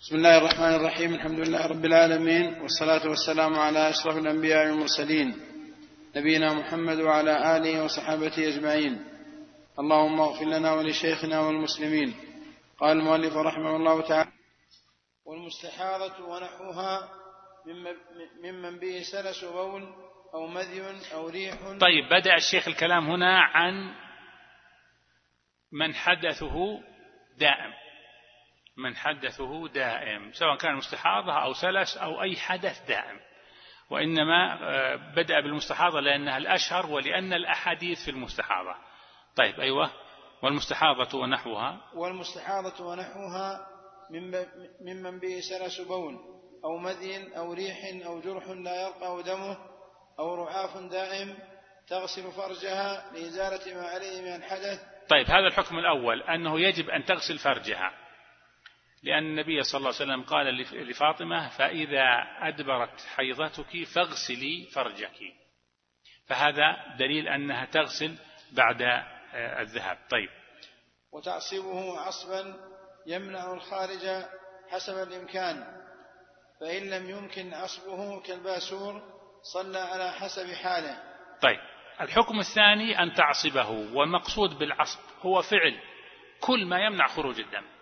بسم الله الرحمن الرحيم الحمد لله رب العالمين والصلاة والسلام على أشرف الأنبياء والمرسلين نبينا محمد وعلى آله وصحابته أجمعين. اللهم اغفر لنا ولشيخنا والمسلمين. قال المؤلف رحمه الله تعالى والمستحاضة ونحوها ممن به سلس بول أو مذي أو ريح. طيب بدأ الشيخ الكلام هنا عن من حدثه دائم. من حدثه دائم سواء كان مستحاضة أو سلس أو أي حدث دائم. وإنما آه، بدأ بالمستحاضة لأنها الأشهر ولأن الأحاديث في المستحاضة. طيب أيوة. والمستحاضة ونحوها؟ والمستحاضة ونحوها ممن به سلس بول أو مذي أو ريح أو جرح لا يرقى دمه أو رعاف دائم تغسل فرجها لإزالة ما عليه من الحدث. طيب هذا الحكم الأول أنه يجب أن تغسل فرجها. لأن النبي صلى الله عليه وسلم قال لفاطمة فإذا أدبرت حيضتك فاغسلي فرجك. فهذا دليل أنها تغسل بعد آه، الذهاب. طيب. وتعصبه عصبا يمنع الخارج حسب الإمكان فإن لم يمكن عصبه كالباسور صلى على حسب حاله. طيب. الحكم الثاني أن تعصبه والمقصود بالعصب هو فعل كل ما يمنع خروج الدم.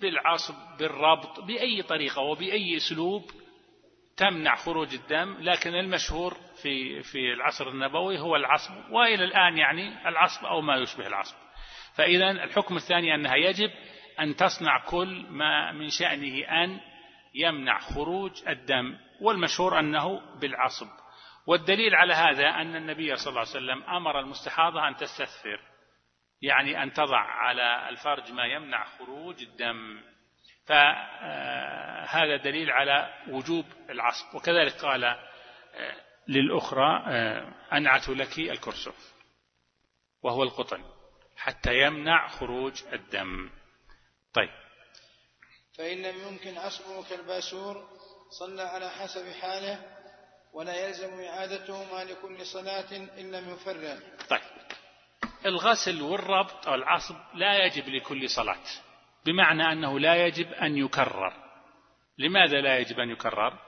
بالعصب بالربط بأي طريقة وبأي أسلوب تمنع خروج الدم لكن المشهور في في العصر النبوي هو العصب وإلى الآن يعني العصب أو ما يشبه العصب. فإذا الحكم الثاني أنها يجب أن تصنع كل ما من شأنه أن يمنع خروج الدم والمشهور أنه بالعصب. والدليل على هذا أن النبي صلى الله عليه وسلم أمر المستحاضة أن تستثفر يعني أن تضع على الفرج ما يمنع خروج الدم. فهذا دليل على وجوب العصب. وكذلك قال آه، للأخرى آه، أنعت لك الكرسف وهو القطن حتى يمنع خروج الدم. طيب. فإن لم يمكن عصبه كالباسور صلى على حسب حاله ولا يلزم إعادته ما لكل صلاة إن لم يفرغ. طيب. الغسل والربط أو العصب لا يجب لكل صلاة بمعنى أنه لا يجب أن يكرر. لماذا لا يجب أن يكرر؟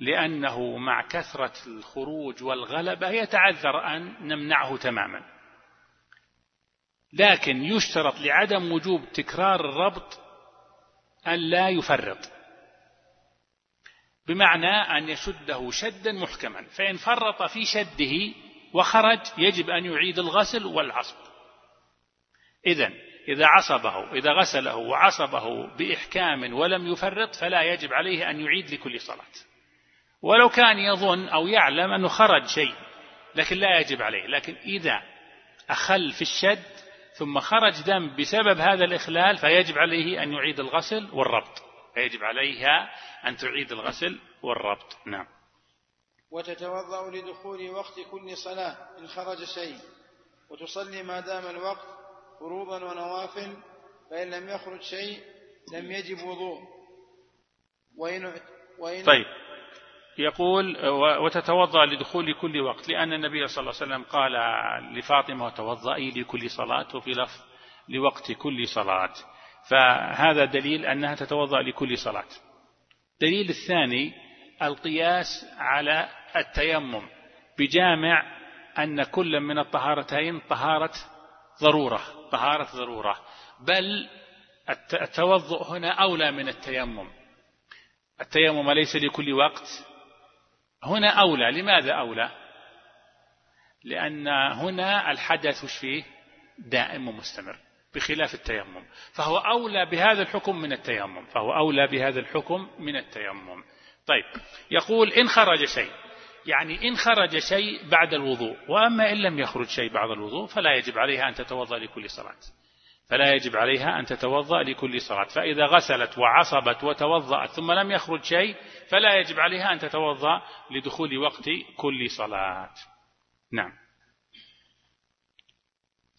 لأنه مع كثرة الخروج والغلبة يتعذر أن نمنعه تماما. لكن يشترط لعدم وجوب تكرار الربط أن لا يفرط بمعنى أن يشده شدا محكما فإن فرط في شده وخرج يجب أن يعيد الغسل والعصب. إذا إذا عصبه إذا غسله وعصبه بإحكام ولم يفرط فلا يجب عليه أن يعيد لكل صلاة. ولو كان يظن أو يعلم أنه خرج شيء لكن لا يجب عليه. لكن إذا أخل في الشد ثم خرج دم بسبب هذا الإخلال فيجب عليه أن يعيد الغسل والربط. فيجب عليها أن تعيد الغسل والربط. نعم. وتتوضأ لدخول وقت كل صلاة إن خرج شيء وتصلي ما دام الوقت فروضا ونوافل فإن لم يخرج شيء لم يجب وضوء. وإن, وإن طيب. يقول وتتوضأ لدخول كل وقت لأن النبي صلى الله عليه وسلم قال لفاطمة توضئي لكل صلاة وفي لفظ لوقت كل صلاة. فهذا دليل أنها تتوضأ لكل صلاة. الدليل الثاني القياس على التيمم بجامع أن كل من الطهارتين طهارة ضرورة طهارة ضرورة. بل التوضؤ هنا أولى من التيمم. التيمم ليس لكل وقت. هنا أولى. لماذا أولى؟ لأن هنا الحدث فيه؟ دائم ومستمر بخلاف التيمم. فهو أولى بهذا الحكم من التيمم. فهو أولى بهذا الحكم من التيمم. طيب يقول إن خرج شيء. يعني إن خرج شيء بعد الوضوء وأما إن لم يخرج شيء بعد الوضوء فلا يجب عليها أن تتوضأ لكل صلاة. فلا يجب عليها أن تتوضأ لكل صلاة. فإذا غسلت وعصبت وتوضأت ثم لم يخرج شيء فلا يجب عليها أن تتوضأ لدخول وقت كل صلاة. نعم.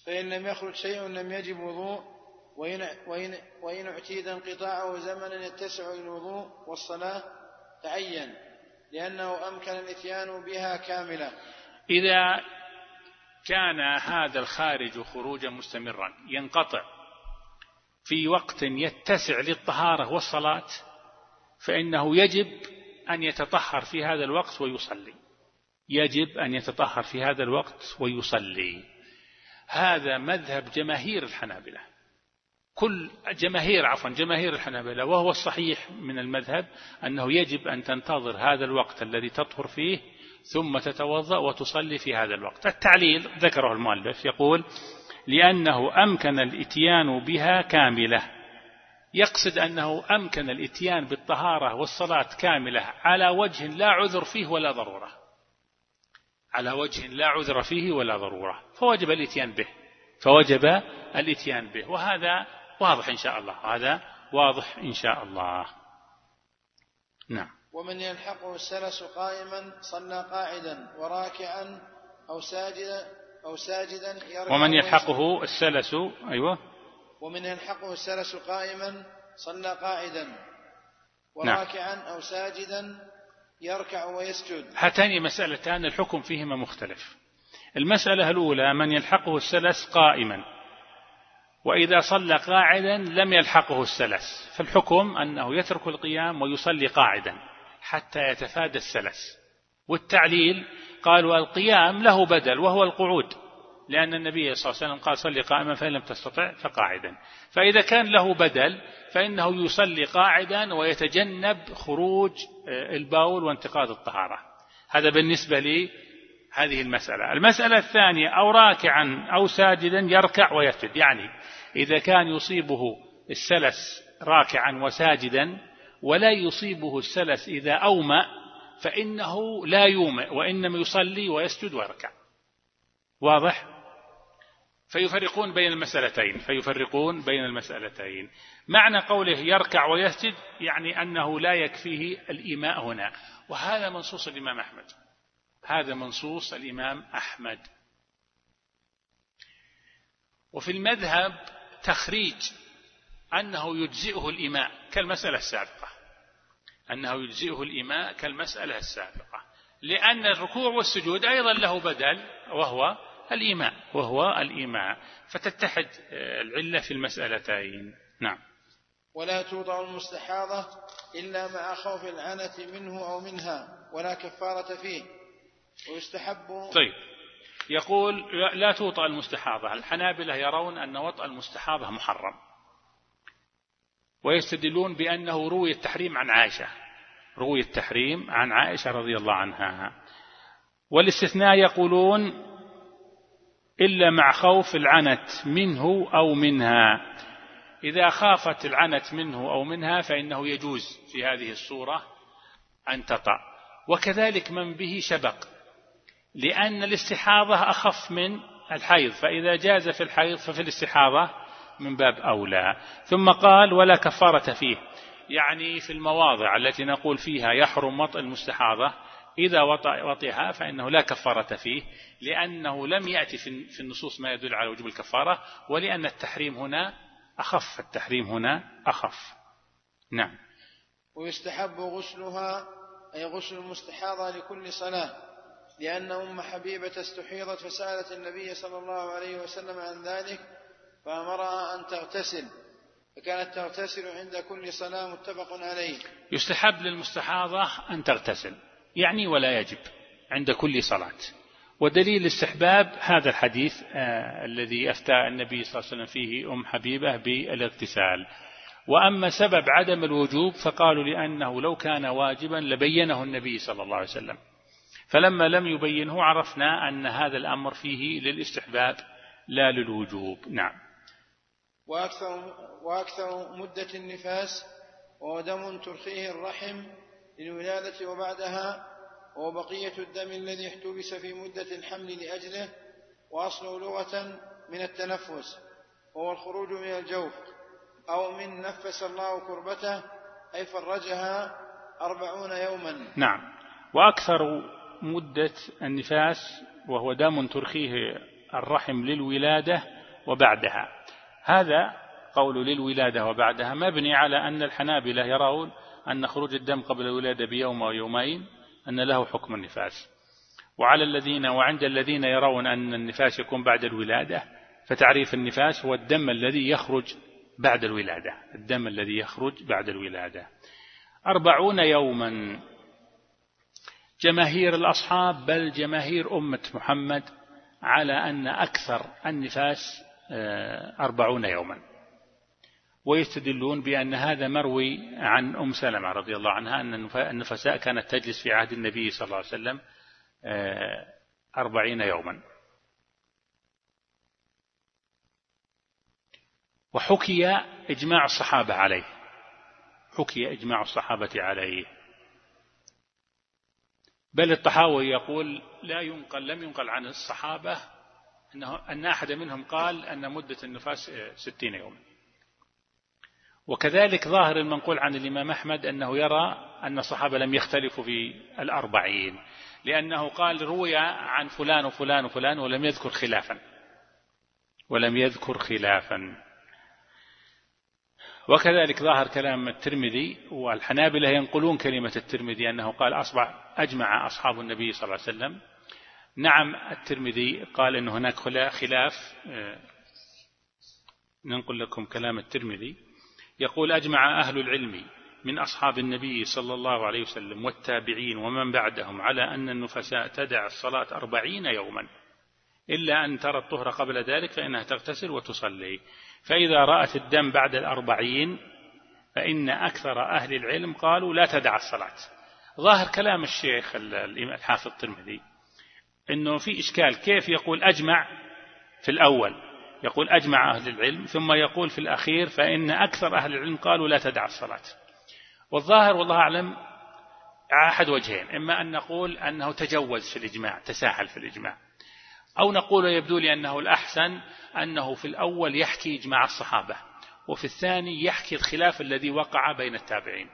فإن لم يخرج شيء لم يجب وضوء وإن, وإن, وإن اعتيد انقطاعه زمنا يتسع للوضوء والصلاة تعين. لأنه أمكن الإتيان بها كاملة إذا كان هذا الخارج خروجا مستمرا ينقطع في وقت يتسع للطهارة والصلاة فإنه يجب أن يتطهر في هذا الوقت ويصلي. يجب أن يتطهر في هذا الوقت ويصلي. هذا مذهب جماهير الحنابلة. كل جماهير عفوا جماهير الحنابلة وهو الصحيح من المذهب أنه يجب أن تنتظر هذا الوقت الذي تطهر فيه ثم تتوضأ وتصلي في هذا الوقت. التعليل ذكره المؤلف يقول لأنه أمكن الإتيان بها كاملة. يقصد أنه أمكن الإتيان بالطهارة والصلاة كاملة على وجه لا عذر فيه ولا ضرورة. على وجه لا عذر فيه ولا ضرورة. فوجب الإتيان به. فوجب الإتيان به. وهذا واضح إن شاء الله. هذا واضح إن شاء الله. نعم. ومن يلحقه السلس قائما صلى قاعدا وراكعا أو ساجدا أو ساجدا ومن يلحقه السلس أيوة. ومن يلحقه السلس قائما صلى قاعدا وراكعا نعم. أو ساجدا يركع ويسجد. هاتان مسألتان الحكم فيهما مختلف. المسألة الأولى من يلحقه السلس قائما. وإذا صلى قاعدا لم يلحقه السلس فالحكم أنه يترك القيام ويصلي قاعدا حتى يتفادى السلس. والتعليل قالوا القيام له بدل وهو القعود لأن النبي صلى الله عليه وسلم قال صلي قائما فإن لم تستطع فقاعدا. فإذا كان له بدل فإنه يصلي قاعدا ويتجنب خروج آه، البول وانتقاض الطهارة. هذا بالنسبة لي هذه المسألة. المسألة الثانية أو راكعا أو ساجدا يركع ويسجد. يعني إذا كان يصيبه السلس راكعا وساجدا ولا يصيبه السلس إذا أومأ فإنه لا يومئ وإنما يصلي ويسجد ويركع. واضح؟ فيفرقون بين المسألتين فيفرقون بين المسألتين. معنى قوله يركع ويسجد يعني أنه لا يكفيه الإيماء هنا. وهذا منصوص الإمام أحمد. هذا منصوص الإمام أحمد. وفي المذهب تخريج أنه يجزئه الإماء كالمسألة السابقة. أنه يجزئه الإماء كالمسألة السابقة. لأن الركوع والسجود أيضا له بدل وهو الإيماء وهو الإيماء فتتحد العلة في المسألتين. نعم. ولا توضع المستحاضة إلا مع خوف العنة منه أو منها ولا كفارة فيه. ويستحب. طيب. يقول لا توطأ المستحاضة. الحنابلة يرون أن وطأ المستحاضة محرم. ويستدلون بأنه روي التحريم عن عائشة. روي التحريم عن عائشة رضي الله عنها. والاستثناء يقولون إلا مع خوف العنت منه أو منها. إذا خافت العنت منه أو منها فإنه يجوز في هذه الصورة أن تطأ. وكذلك من به شبق. لأن الاستحاضة أخف من الحيض فإذا جاز في الحيض ففي الاستحاضة من باب أولى. ثم قال ولا كفارة فيه. يعني في المواضع التي نقول فيها يحرم وطئ المستحاضة إذا وطئها فإنه لا كفارة فيه لأنه لم يأتي في النصوص ما يدل على وجوب الكفارة ولأن التحريم هنا أخف التحريم هنا أخف. نعم. ويستحب غسلها أي غسل المستحاضة لكل صلاة. لأن أم حبيبة استحيضت فسألت النبي صلى الله عليه وسلم عن ذلك فأمرها أن تغتسل فكانت تغتسل عند كل صلاة متفق عليه. يستحب للمستحاضة أن تغتسل يعني ولا يجب عند كل صلاة. ودليل الاستحباب هذا الحديث آه الذي أفتى النبي صلى الله عليه وسلم فيه أم حبيبة بالاغتسال. وأما سبب عدم الوجوب فقالوا لأنه لو كان واجبا لبينه النبي صلى الله عليه وسلم. فلما لم يبينه عرفنا أن هذا الأمر فيه للاستحباب لا للوجوب. نعم. وأكثر, وأكثر مدة النفاس وهو دم ترخيه الرحم للولادة وبعدها وهو بقية الدم الذي احتبس في مدة الحمل لأجله وأصله لغة من التنفس وهو الخروج من الجوف أو من نفس الله كربته أي فرجها أربعون يوما. نعم. وأكثر مدة النفاس وهو دم ترخيه الرحم للولادة وبعدها. هذا قول للولادة وبعدها مبني على أن الحنابلة يرون أن خروج الدم قبل الولادة بيوم أو يومين أن له حكم النفاس. وعلى الذين وعند الذين يرون أن النفاس يكون بعد الولادة فتعريف النفاس هو الدم الذي يخرج بعد الولادة الدم الذي يخرج بعد الولادة. أربعون يوما جماهير الأصحاب بل جماهير أمة محمد على أن أكثر النفاس آه، أربعون يوما. ويستدلون بأن هذا مروي عن أم سلمة رضي الله عنها أن النفساء كانت تجلس في عهد النبي صلى الله عليه وسلم آه، أربعين يوما. وحكي إجماع الصحابة عليه. حكي إجماع الصحابة عليه. بل الطحاوي يقول لا ينقل لم ينقل عن الصحابة أنه أن أحد منهم قال أن مدة النفاس ستين يوما. وكذلك ظاهر المنقول عن الإمام أحمد أنه يرى أن الصحابة لم يختلفوا في الأربعين لأنه قال روي عن فلان وفلان وفلان ولم يذكر خلافا ولم يذكر خلافا. وكذلك ظاهر كلام الترمذي والحنابلة ينقلون كلمة الترمذي أنه قال أصبح أجمع أصحاب النبي صلى الله عليه وسلم. نعم الترمذي قال أن هناك خلاف آه، ننقل لكم كلام الترمذي. يقول أجمع أهل العلم من أصحاب النبي صلى الله عليه وسلم والتابعين ومن بعدهم على أن النفساء تدع الصلاة أربعين يوما. إلا أن ترى الطهر قبل ذلك فإنها تغتسل وتصلي. فإذا رأت الدم بعد الأربعين فإن أكثر أهل العلم قالوا لا تدع الصلاة. ظاهر كلام الشيخ الحافظ الترمذي أنه في إشكال كيف يقول أجمع في الأول. يقول أجمع أهل العلم ثم يقول في الأخير فإن أكثر أهل العلم قالوا لا تدع الصلاة. والظاهر والله أعلم أحد وجهين إما أن نقول أنه تجوز في الإجماع تساهل في الإجماع. أو نقول يبدو لي أنه الأحسن أنه في الأول يحكي إجماع الصحابة وفي الثاني يحكي الخلاف الذي وقع بين التابعين.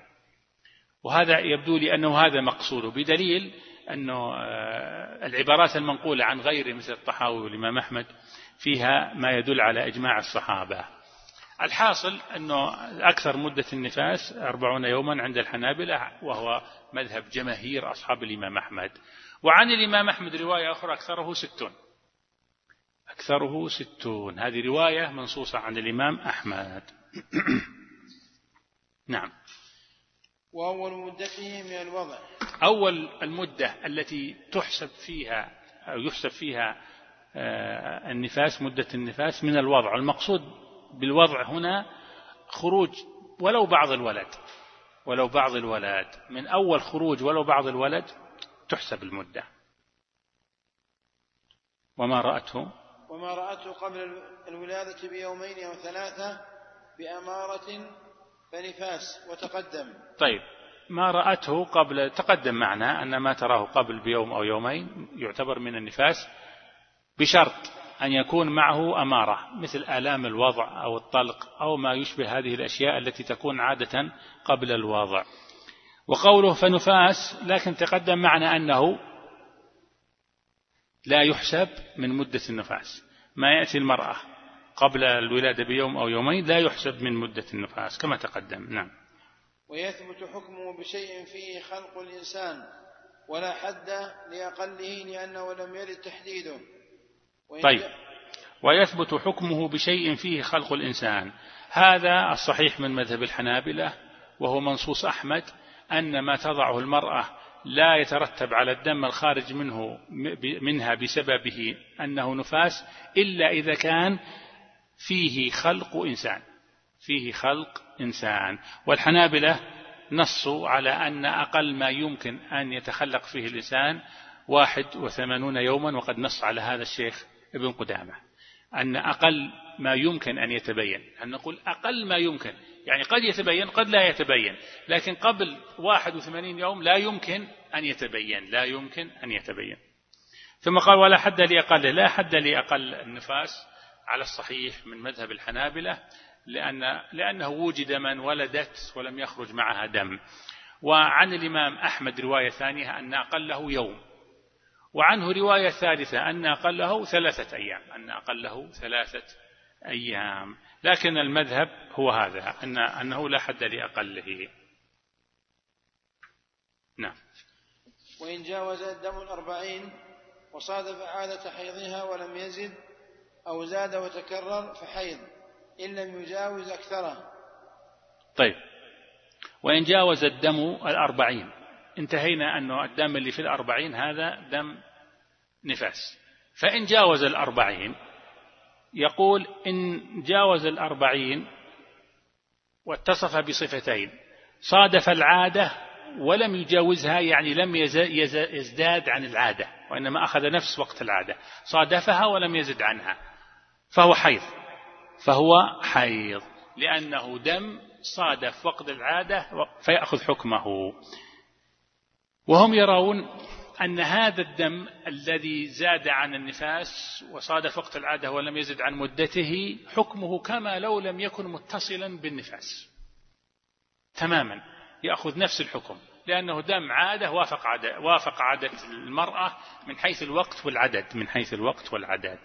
وهذا يبدو لي أنه هذا مقصوده بدليل أنه آه، العبارات المنقولة عن غيره مثل الطحاوي والإمام أحمد فيها ما يدل على إجماع الصحابة. الحاصل أنه أكثر مدة النفاس أربعون يوما عند الحنابلة وهو مذهب جماهير أصحاب الإمام أحمد. وعن الإمام أحمد رواية أخرى أكثره ستون. أكثره ستون. هذه رواية منصوصة عن الإمام أحمد. نعم. وأول مدته من الوضع. أول المدة التي تحسب فيها أو يحسب فيها آه، النفاس مدة النفاس من الوضع. المقصود بالوضع هنا خروج ولو بعض الولد. ولو بعض الولد. من أول خروج ولو بعض الولد تحسب المدة. وما رأته؟ وما رأته قبل الولادة بيومين أو ثلاثة بأمارة فنفاس وتقدم. طيب ما رأته قبل تقدم معنا أن ما تراه قبل بيوم أو يومين يعتبر من النفاس بشرط أن يكون معه أمارة مثل آلام الوضع أو الطلق أو ما يشبه هذه الأشياء التي تكون عادة قبل الوضع. وقوله فنفاس لكن تقدم معنا أنه لا يحسب من مدة النفاس. ما يأتي المرأة قبل الولادة بيوم أو يومين لا يحسب من مدة النفاس كما تقدم. نعم. ويثبت حكمه بشيء فيه خلق الإنسان ولا حد لأقله لأنه لم يرد تحديده. طيب. ويثبت حكمه بشيء فيه خلق الإنسان. هذا الصحيح من مذهب الحنابلة وهو منصوص أحمد أن ما تضعه المرأة لا يترتب على الدم الخارج منه منها بسببه أنه نفاس إلا إذا كان فيه خلق إنسان. فيه خلق إنسان. والحنابلة نصوا على أن أقل ما يمكن أن يتخلق فيه الإنسان واحد وثمانون يوما وقد نص على هذا الشيخ ابن قدامة. أن أقل ما يمكن أن يتبين. أن نقول أقل ما يمكن. يعني قد يتبين قد لا يتبين. لكن قبل 81 يوم لا يمكن أن يتبين لا يمكن أن يتبين. ثم قال ولا حد لأقل لا حد لأقل النفاس على الصحيح من مذهب الحنابلة لأن لأنه وجد من ولدت ولم يخرج معها دم. وعن الإمام أحمد رواية ثانية أن أقله يوم. وعنه رواية ثالثة أن أقله ثلاثة أيام. أن أقله ثلاثة أيام. لكن المذهب هو هذا أن أنه لا حد لأقله. نعم. وإن جاوز الدم الأربعين وصادف عادة حيضها ولم يزد أو زاد وتكرر فحيض إن لم يجاوز أكثره. طيب. وإن جاوز الدم الأربعين انتهينا أنه الدم اللي في الأربعين هذا دم نفاس. فإن جاوز الأربعين يقول إن جاوز الأربعين واتصف بصفتين صادف العادة ولم يجاوزها يعني لم يزداد عن العادة وإنما أخذ نفس وقت العادة صادفها ولم يزد عنها فهو حيض فهو حيض لأنه دم صادف وقت العادة فيأخذ حكمه. وهم يرون أن هذا الدم الذي زاد عن النفاس وصادف وقت العادة ولم يزد عن مدته حكمه كما لو لم يكن متصلا بالنفاس. تماما. يأخذ نفس الحكم لأنه دم عادة وافق عادة, وافق عادة المرأة من حيث الوقت والعدد من حيث الوقت والعدد.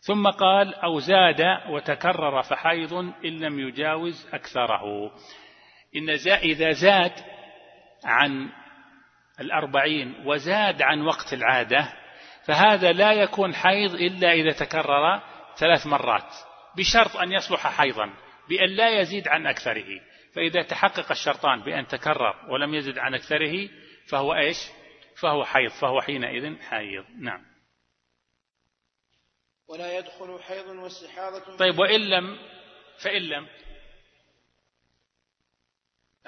ثم قال أو زاد وتكرر فحيض إن لم يجاوز أكثره. إن إذا زاد عن الأربعين وزاد عن وقت العادة فهذا لا يكون حيض إلا إذا تكرر ثلاث مرات بشرط أن يصلح حيضا بأن لا يزيد عن أكثره. فإذا تحقق الشرطان بأن تكرر ولم يزد عن أكثره فهو إيش؟ فهو حيض فهو حينئذ حيض. نعم. ولا يدخل حيض واستحاضة. طيب وإن لم فإن لم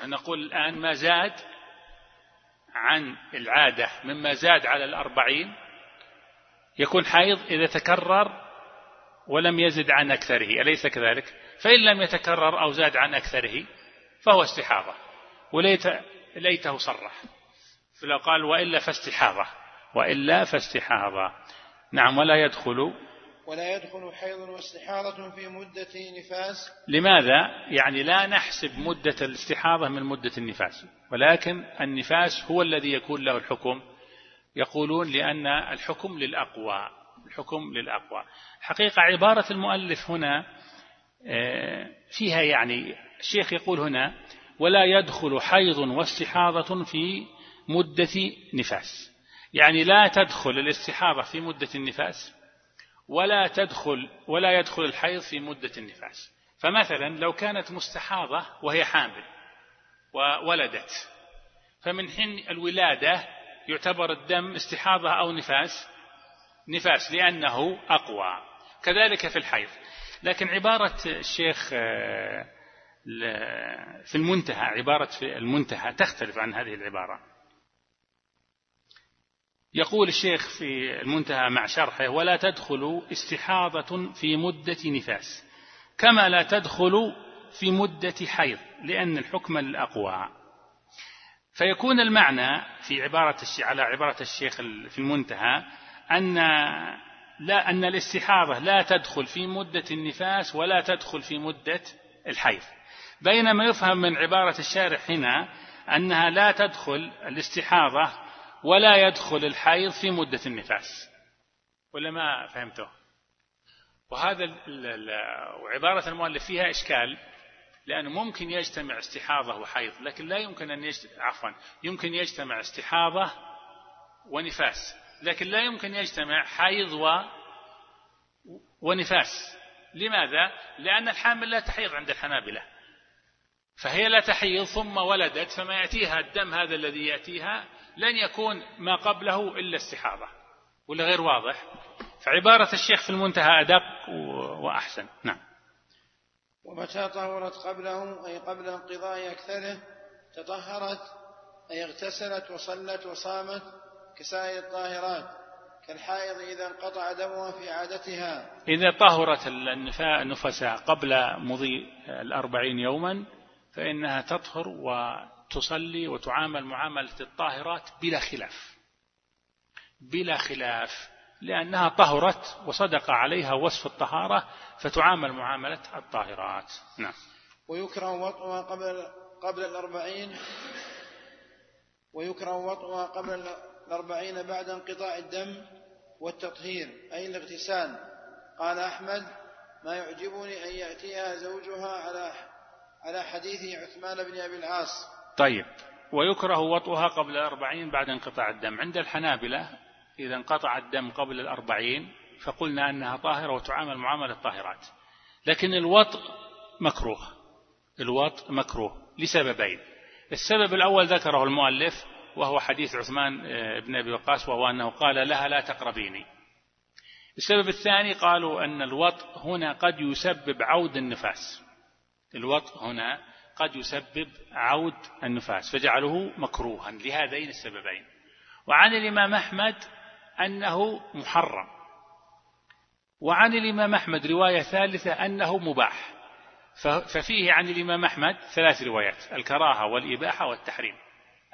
نقول الآن ما زاد عن العادة مما زاد على الأربعين يكون حيض إذا تكرر ولم يزد عن أكثره أليس كذلك؟ فإن لم يتكرر أو زاد عن أكثره فهو استحاضة وليت ليته صرح. فلو قال وإلا فاستحاضة وإلا فاستحاضة. نعم ولا يدخل ولا يدخل حيض واستحاضة في مدة نفاس لماذا؟ يعني لا نحسب مدة الاستحاضة من مدة النفاس ولكن النفاس هو الذي يكون له الحكم. يقولون لأن الحكم للأقوى الحكم للأقوى. حقيقة عبارة المؤلف هنا آه، فيها يعني الشيخ يقول هنا ولا يدخل حيض واستحاضة في مدة نفاس. يعني لا تدخل الاستحاضة في مدة النفاس. ولا تدخل ولا يدخل الحيض في مدة النفاس. فمثلا لو كانت مستحاضة وهي حامل وولدت فمن حين الولادة يعتبر الدم استحاضة أو نفاس نفاس لأنه أقوى. كذلك في الحيض. لكن عبارة الشيخ آه، في المنتهى عبارة في المنتهى تختلف عن هذه العبارة. يقول الشيخ في المنتهى مع شرحه ولا تدخل استحاضة في مدة نفاس كما لا تدخل في مدة حيض لأن الحكم الأقوى. فيكون المعنى في عبارة على عبارة الشيخ في المنتهى أن لا أن الاستحاضة لا تدخل في مدة النفاس ولا تدخل في مدة الحيض. بينما يفهم من عبارة الشارح هنا أنها لا تدخل الاستحاضة ولا يدخل الحيض في مدة النفاس. ولا ما فهمته؟ وهذا وعبارة المؤلف فيها إشكال لأنه ممكن يجتمع استحاضة وحيض لكن لا يمكن أن يجتمع عفوا يمكن يجتمع استحاضة ونفاس لكن لا يمكن يجتمع حيض و ونفاس. لماذا؟ لأن الحامل لا تحيض عند الحنابلة. فهي لا تحيض ثم ولدت فما يأتيها الدم هذا الذي يأتيها لن يكون ما قبله إلا استحاضة. ولا غير واضح. فعبارة الشيخ في المنتهى أدق وأحسن. نعم. ومتى طهرت قبله أي قبل انقضاء أكثره؟ تطهرت أي اغتسلت وصلت وصامت كسائر الطاهرات. كالحائض إذا انقطع دمها في عادتها. إذا طهرت النفساء قبل مضي الأربعين يوما فإنها تطهر وتصلي وتعامل معاملة الطاهرات بلا خلاف. بلا خلاف لأنها طهرت وصدق عليها وصف الطهارة فتعامل معاملة الطاهرات. نعم. ويكره وطئها قبل قبل الأربعين ويكره وطئها قبل الأربعين بعد انقطاع الدم والتطهير أي الاغتسال. قال أحمد ما يعجبني أن يأتيها زوجها على على حديث عثمان بن أبي العاص طيب ويكره وطئها قبل الأربعين بعد انقطاع الدم. عند الحنابلة إذا انقطع الدم قبل الأربعين فقلنا أنها طاهرة وتعامل معاملة الطاهرات. لكن الوطء مكروه. الوطء مكروه لسببين. السبب الأول ذكره المؤلف وهو حديث عثمان آه، بن أبي وقاص وهو أنه قال لها لا تقربيني. السبب الثاني قالوا أن الوطء هنا قد يسبب عود النفاس. الوطء هنا قد يسبب عود النفاس فجعله مكروها لهذين السببين. وعن الإمام أحمد أنه محرم. وعن الإمام أحمد رواية ثالثة أنه مباح. ففيه عن الإمام أحمد ثلاث روايات الكراهة والإباحة والتحريم.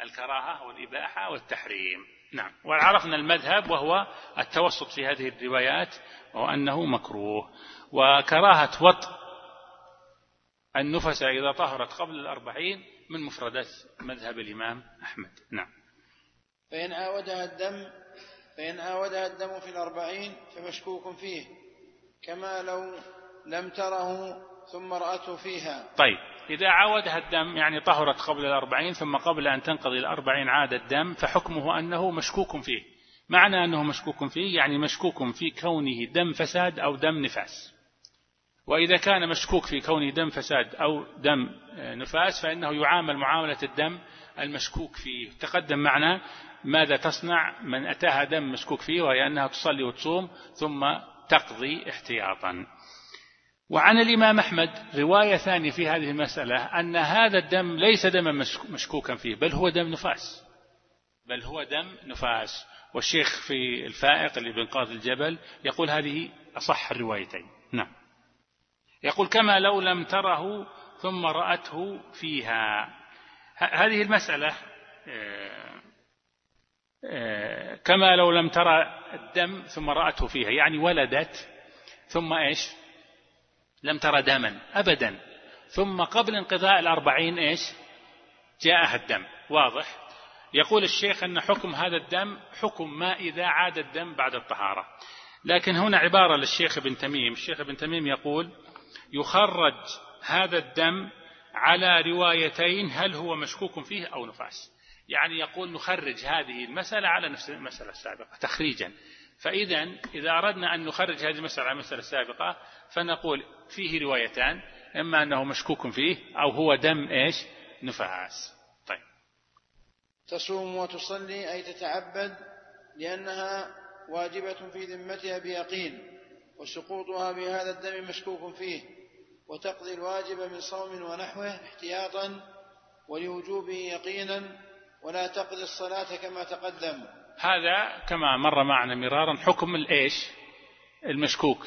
الكراهة والإباحة والتحريم. نعم. وعرفنا المذهب وهو التوسط في هذه الروايات وأنه مكروه. وكراهة وطء النفس إذا طهرت قبل الأربعين من مفردات مذهب الإمام أحمد. نعم. فإن آودها الدم فإن آودها الدم في الأربعين فمشكوك فيه كما لو لم تره ثم رأته فيها. طيب إذا عاودها الدم يعني طهرت قبل الأربعين ثم قبل أن تنقضي الأربعين عاد الدم فحكمه أنه مشكوك فيه. معنى أنه مشكوك فيه يعني مشكوك في كونه دم فساد أو دم نفاس. وإذا كان مشكوك في كونه دم فساد أو دم آه، نفاس فإنه يعامل معاملة الدم المشكوك فيه. تقدم معنا ماذا تصنع من أتاها دم مشكوك فيه وهي أنها تصلي وتصوم ثم تقضي احتياطا. وعن الإمام أحمد رواية ثانية في هذه المسألة أن هذا الدم ليس دما مشكوكا فيه بل هو دم نفاس. بل هو دم نفاس. والشيخ في الفائق اللي قاضي الجبل يقول هذه أصح الروايتين. نعم. يقول كما لو لم تره ثم رأته فيها. هذه المسألة آه، آه، كما لو لم ترى الدم ثم رأته فيها يعني ولدت ثم إيش؟ لم ترى دما أبدا. ثم قبل انقضاء الأربعين إيش؟ جاءها الدم واضح؟ يقول الشيخ أن حكم هذا الدم حكم ما إذا عاد الدم بعد الطهارة. لكن هنا عبارة للشيخ ابن تميم. الشيخ ابن تميم يقول يخرج هذا الدم على روايتين هل هو مشكوك فيه أو نفاس. يعني يقول نخرج هذه المسألة على نفس المسألة السابقة تخريجا. فإذا إذا أردنا أن نخرج هذه المسألة على المسألة السابقة فنقول فيه روايتان إما أنه مشكوك فيه أو هو دم إيش؟ نفاس. طيب. تصوم وتصلي أي تتعبد لأنها واجبة في ذمتها بيقين. وسقوطها بهذا الدم مشكوك فيه وتقضي الواجب من صوم ونحوه احتياطا ولوجوبه يقينا ولا تقضي الصلاة كما تقدم. هذا كما مر معنا مرارا حكم الإيش؟ المشكوك.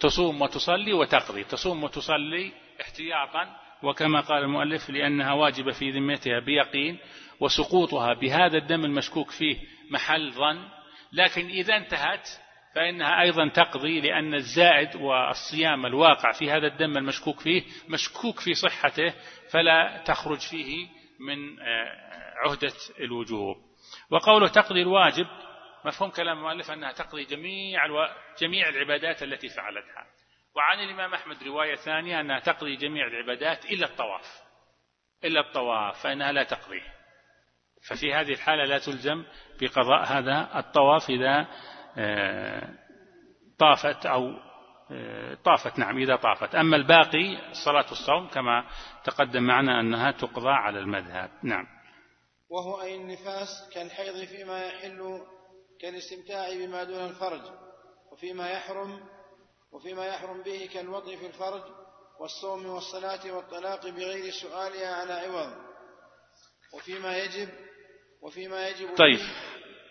تصوم وتصلي وتقضي. تصوم وتصلي احتياطا وكما قال المؤلف لأنها واجبة في ذمتها بيقين وسقوطها بهذا الدم المشكوك فيه محل ظن. لكن إذا انتهت فإنها أيضا تقضي لأن الزائد والصيام الواقع في هذا الدم المشكوك فيه مشكوك في صحته فلا تخرج فيه من آه، عهدة الوجوب. وقوله تقضي الواجب مفهوم كلام المؤلف أنها تقضي جميع ألو... جميع العبادات التي فعلتها. وعن الإمام أحمد رواية ثانية أنها تقضي جميع العبادات إلا الطواف. إلا الطواف فإنها لا تقضيه ففي هذه الحالة لا تلزم بقضاء هذا الطواف إذا طافت أو آه، طافت نعم إذا طافت. أما الباقي الصلاة والصوم كما تقدم معنا أنها تقضى على المذهب. نعم. وهو أي النفاس كالحيض فيما يحل كالاستمتاع بما دون الفرج وفيما يحرم وفيما يحرم به كالوضع في الفرج والصوم والصلاة والطلاق بغير سؤالها على عوض. وفيما يجب وفيما يجب طيب.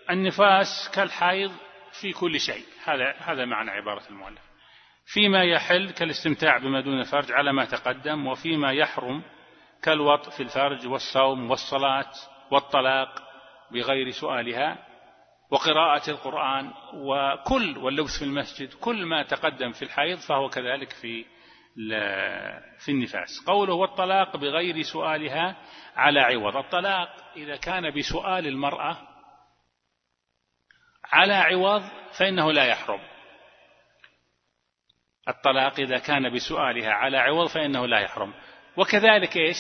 النفاس كالحيض في كل شيء. هذا هذا معنى عبارة المؤلف. فيما يحل كالاستمتاع بما دون الفرج على ما تقدم وفيما يحرم كالوط في الفرج والصوم والصلاة والطلاق بغير سؤالها وقراءة القرآن وكل واللبس في المسجد كل ما تقدم في الحيض فهو كذلك في في النفاس. قوله والطلاق بغير سؤالها على عوض. الطلاق إذا كان بسؤال المرأة على عوض فإنه لا يحرم. الطلاق إذا كان بسؤالها على عوض فإنه لا يحرم. وكذلك إيش؟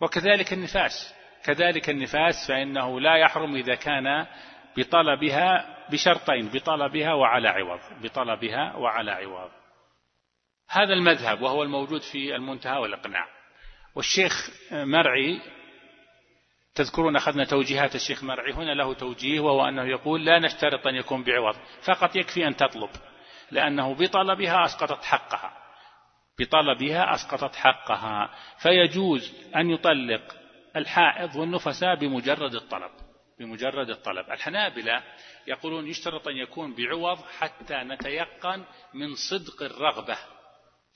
وكذلك النفاس. كذلك النفاس فإنه لا يحرم إذا كان بطلبها بشرطين بطلبها وعلى عوض بطلبها وعلى عوض. هذا المذهب وهو الموجود في المنتهى والإقناع. والشيخ مرعي تذكرون أخذنا توجيهات الشيخ مرعي هنا له توجيه وهو أنه يقول لا نشترط أن يكون بعوض فقط يكفي أن تطلب لأنه بطلبها أسقطت حقها بطلبها أسقطت حقها فيجوز أن يطلق الحائض والنفساء بمجرد الطلب بمجرد الطلب. الحنابلة يقولون يشترط أن يكون بعوض حتى نتيقن من صدق الرغبة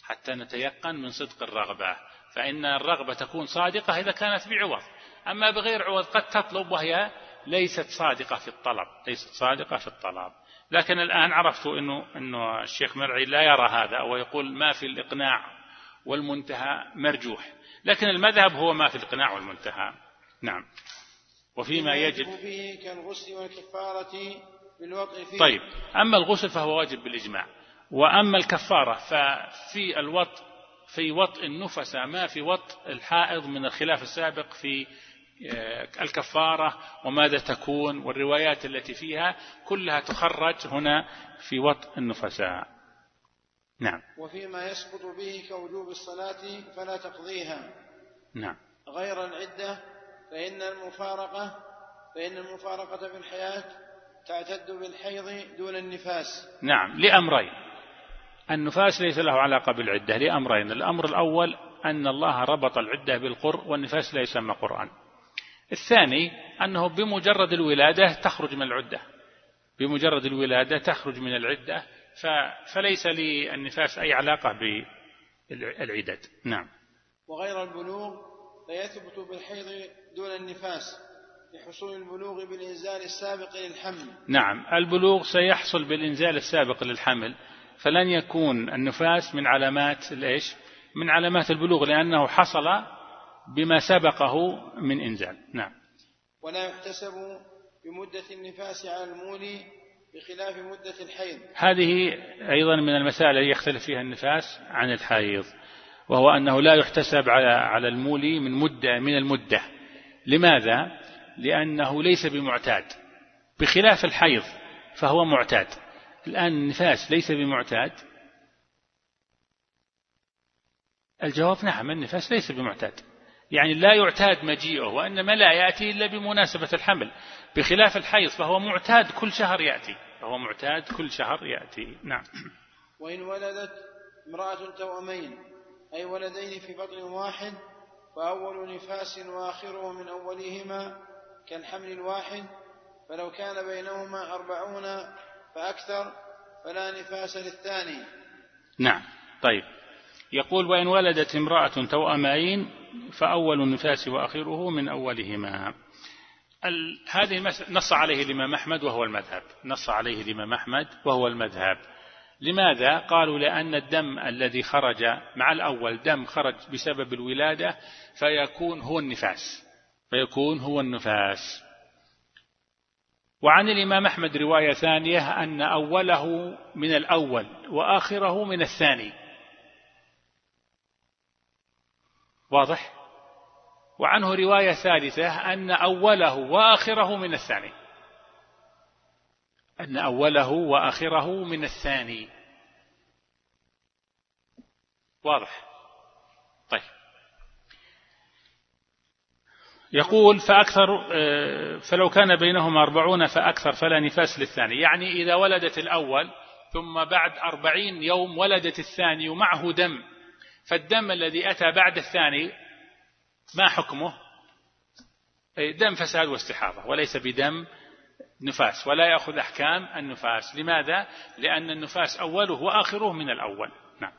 حتى نتيقن من صدق الرغبة فإن الرغبة تكون صادقة إذا كانت بعوض. أما بغير عوض قد تطلب وهي ليست صادقة في الطلب ليست صادقة في الطلب. لكن الآن عرفت أنه, أنه الشيخ مرعي لا يرى هذا ويقول ما في الإقناع والمنتهى مرجوح. لكن المذهب هو ما في الإقناع والمنتهى. نعم. وفيما يجب به كالغسل والكفارة فيه طيب. أما الغسل فهو واجب بالإجماع. وأما الكفارة ففي الوطء في وطء النفس ما في وطء الحائض من الخلاف السابق في الكفارة وماذا تكون والروايات التي فيها كلها تخرج هنا في وطء النفساء. نعم. وفيما يسقط به كوجوب الصلاة فلا تقضيها. نعم. غير العدة فإن المفارقة فإن المفارقة في الحياة تعتد بالحيض دون النفاس. نعم. لأمرين. النفاس ليس له علاقة بالعدة لأمرين. الأمر الأول أن الله ربط العدة بالقر والنفاس لا يسمى قرآن الثاني أنه بمجرد الولادة تخرج من العدة. بمجرد الولادة تخرج من العدة فليس للنفاس أي علاقة بالعدد. نعم. وغير البلوغ لا يثبت بالحيض دون النفاس لحصول البلوغ بالإنزال السابق للحمل. نعم. البلوغ سيحصل بالإنزال السابق للحمل فلن يكون النفاس من علامات الإيش من علامات البلوغ لأنه حصل بما سبقه من إنزال. نعم. ولا يحتسب بمدة النفاس على المولي بخلاف مدة الحيض. هذه أيضا من المسائل التي يختلف فيها النفاس عن الحيض وهو أنه لا يحتسب على على المولي من مدة من المدة. لماذا؟ لأنه ليس بمعتاد. بخلاف الحيض فهو معتاد. الآن النفاس ليس بمعتاد؟ الجواب نعم النفاس ليس بمعتاد. يعني لا يعتاد مجيئه وإنما لا يأتي إلا بمناسبة الحمل بخلاف الحيض فهو معتاد كل شهر يأتي. فهو معتاد كل شهر يأتي. نعم. وإن ولدت امرأة توأمين أي ولدين في بطن واحد فأول نفاس وآخره من أولهما كالحمل الواحد فلو كان بينهما أربعون فأكثر فلا نفاس للثاني. نعم. طيب. يقول وإن ولدت امرأة توأمين فأول النفاس وآخره من أولهما. هذه نص عليه الإمام أحمد وهو المذهب. نص عليه الإمام أحمد وهو المذهب. لماذا؟ قالوا لأن الدم الذي خرج مع الأول دم خرج بسبب الولادة فيكون هو النفاس. فيكون هو النفاس. وعن الإمام أحمد رواية ثانية أن أوله من الأول وآخره من الثاني. واضح؟ وعنه رواية ثالثة أن أوله وآخره من الثاني. أن أوله وآخره من الثاني. واضح؟ طيب. يقول فأكثر آه، فلو كان بينهما أربعون فأكثر فلا نفاس للثاني. يعني إذا ولدت الأول ثم بعد أربعين يوم ولدت الثاني ومعه دم فالدم الذي أتى بعد الثاني ما حكمه؟ دم فساد واستحاضة وليس بدم نفاس ولا يأخذ أحكام النفاس. لماذا؟ لأن النفاس أوله وآخره من الأول. نعم.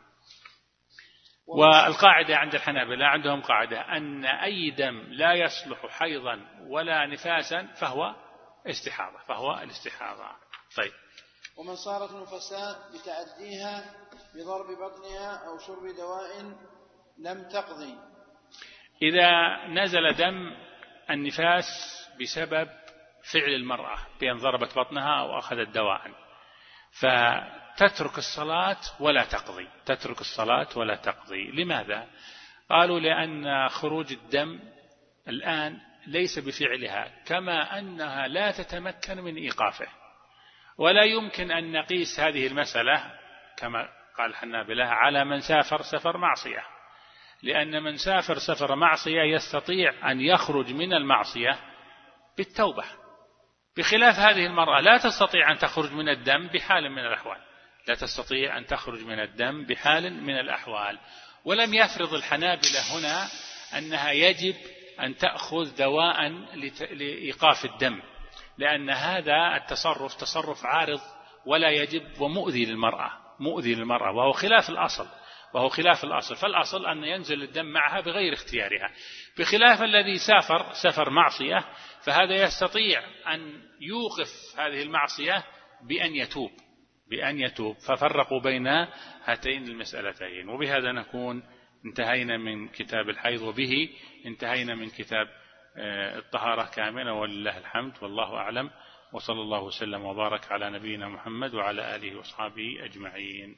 والقاعدة عند الحنابلة عندهم قاعدة أن أي دم لا يصلح حيضا ولا نفاسا فهو استحاضة فهو الاستحاضة. طيب. ومن صارت نفساء بتعديها بضرب بطنها أو شرب دواء لم تقضي. إذا نزل دم النفاس بسبب فعل المرأة بأن ضربت بطنها أو أخذت دواء. فتترك الصلاة ولا تقضي. تترك الصلاة ولا تقضي. لماذا؟ قالوا لأن خروج الدم الآن ليس بفعلها كما أنها لا تتمكن من إيقافه. ولا يمكن أن نقيس هذه المسألة كما قال الحنابلة على من سافر سفر معصية. لأن من سافر سفر معصية يستطيع أن يخرج من المعصية بالتوبة. بخلاف هذه المرأة لا تستطيع أن تخرج من الدم بحال من الأحوال. لا تستطيع أن تخرج من الدم بحال من الأحوال. ولم يفرض الحنابلة هنا أنها يجب أن تأخذ دواء لإيقاف الدم. لأن هذا التصرف تصرف عارض ولا يجب ومؤذي للمرأة مؤذي للمرأة وهو خلاف الأصل وهو خلاف الأصل. فالأصل أن ينزل الدم معها بغير اختيارها. بخلاف الذي سافر سفر معصية فهذا يستطيع أن يوقف هذه المعصية بأن يتوب بأن يتوب. ففرقوا بين هاتين المسألتين. وبهذا نكون انتهينا من كتاب الحيض وبه انتهينا من كتاب الطهارة كاملة ولله الحمد والله أعلم وصلى الله وسلم وبارك على نبينا محمد وعلى آله وأصحابه أجمعين.